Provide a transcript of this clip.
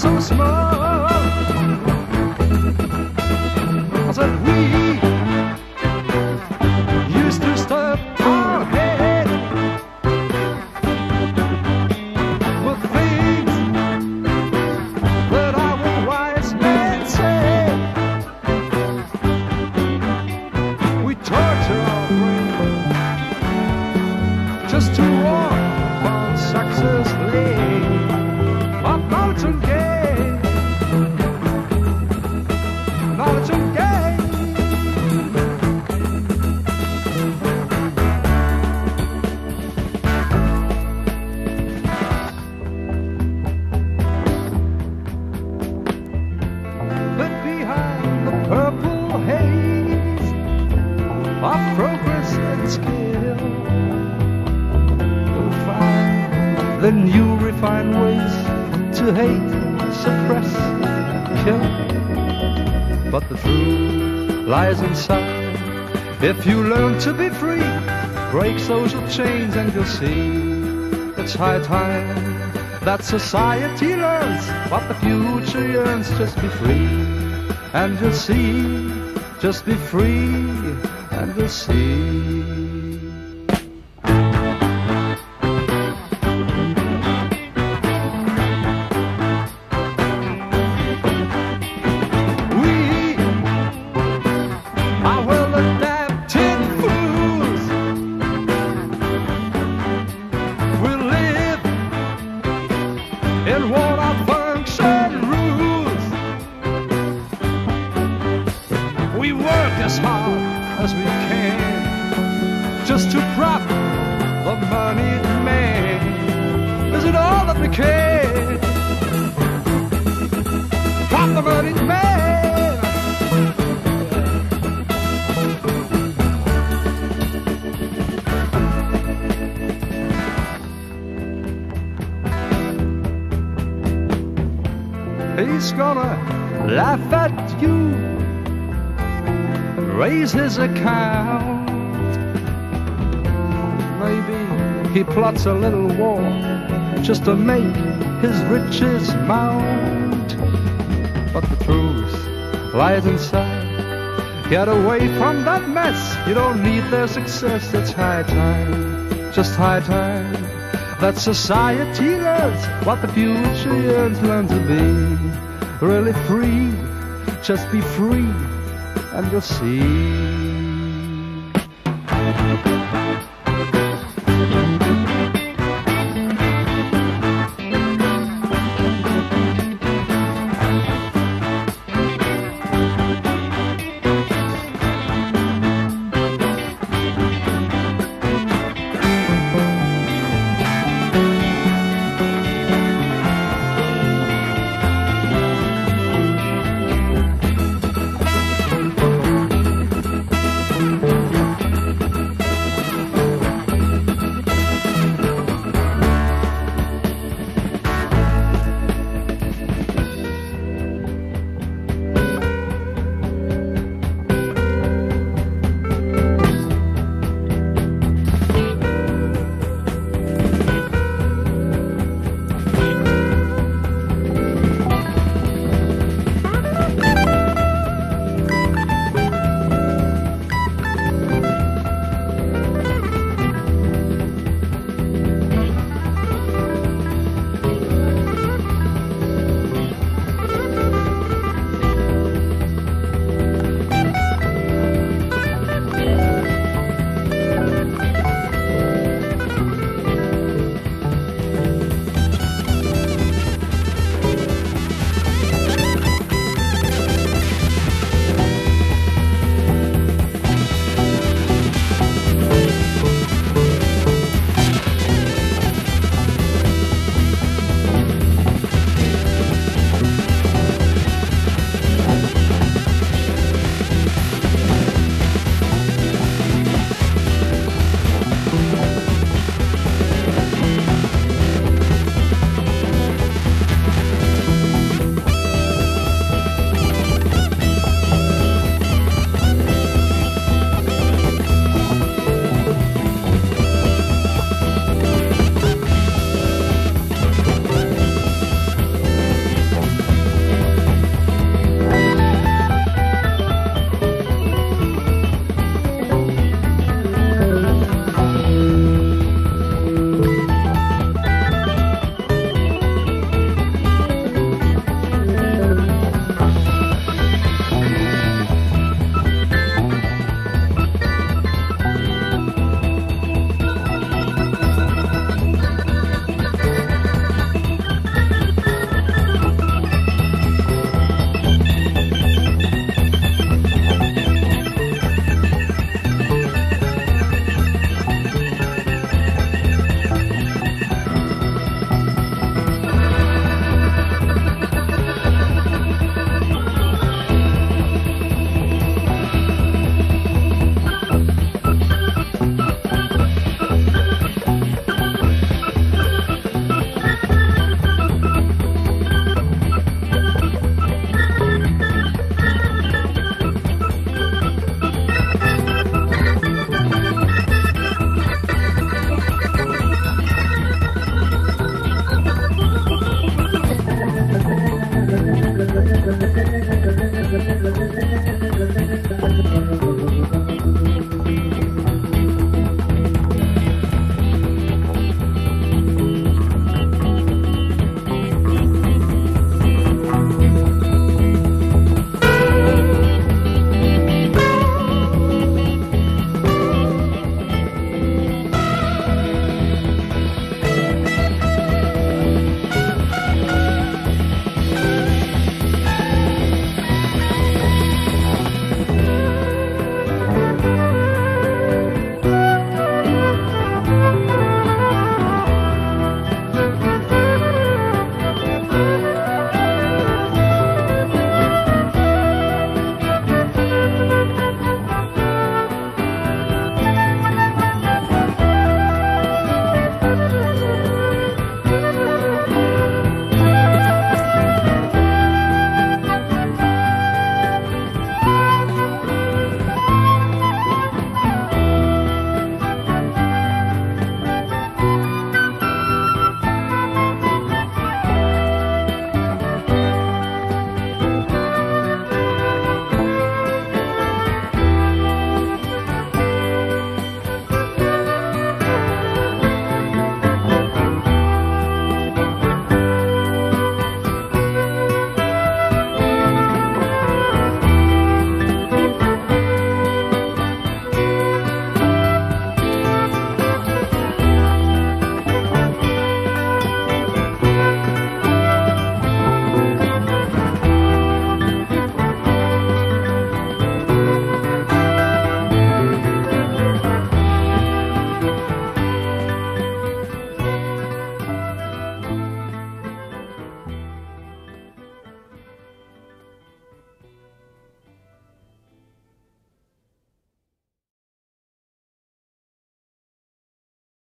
so small. The purple haze A progress and skill To find the new refined ways to hate, suppress, kill. But the truth lies inside. If you learn to be free, break social chains, and you'll see it's high time that society learns what the future yearns. Just be free, and you'll see. Just be free, and you'll see. Prop the money man. He's gonna laugh at you raise his account. Maybe he plots a little war just to make his riches mount. But the truth lies inside. Get away from that mess. You don't need their success. It's high time, just high time that society learns what the future yearns. Learn to be really free. Just be free, and you'll see.